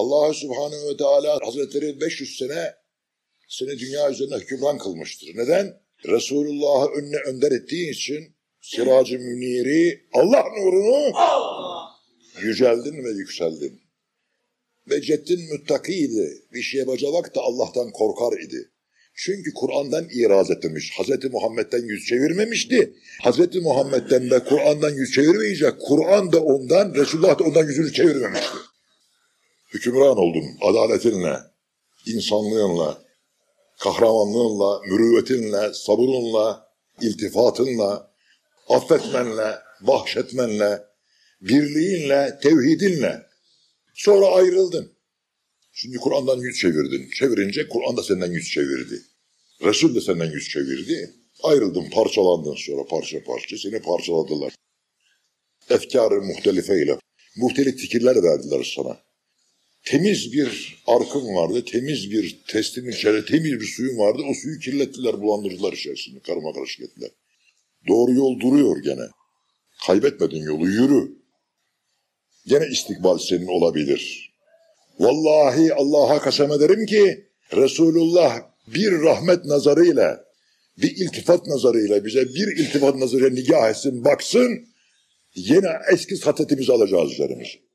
Allah Subhanahu ve Teala Hazretleri 500 sene seni dünya üzerine hükümran kılmıştır. Neden? Resulullah'ı önüne önder ettiğin için Siracı Münir'i Allah nurunu yüceldin ve yükseldin. Ve ceddin müttakiydi. Bir şeye bacalak da Allah'tan korkar idi. Çünkü Kur'an'dan iraz etmemiş. Hazreti Muhammed'den yüz çevirmemişti. Hazreti Muhammed'den de Kur'an'dan yüz çevirmeyecek. Kur'an da ondan, Resulullah da ondan yüzünü çevirmemişti. Hükümran oldun adaletinle, insanlığınla, kahramanlığınla, mürüvvetinle, sabrınla, iltifatınla, affetmenle, bahşetmenle, birliğinle, tevhidinle. Sonra ayrıldın. Şimdi Kur'an'dan yüz çevirdin. Çevirince Kur'an da senden yüz çevirdi. Resul de senden yüz çevirdi. Ayrıldın, parçalandın sonra parça parça. Seni parçaladılar. Efkarı muhtelifeyle. Muhtelif fikirler verdiler sana. Temiz bir arkın vardı, temiz bir testin içeri, temiz bir suyun vardı. O suyu kirlettiler, bulandırdılar içerisinde, karma karışık ettiler. Doğru yol duruyor gene. Kaybetmedin yolu, yürü. Gene istikbal senin olabilir. Vallahi Allah'a kasem ederim ki Resulullah bir rahmet nazarıyla, bir iltifat nazarıyla bize bir iltifat nazarıyla nigah etsin, baksın, yine eski satetimizi alacağız üzerimize.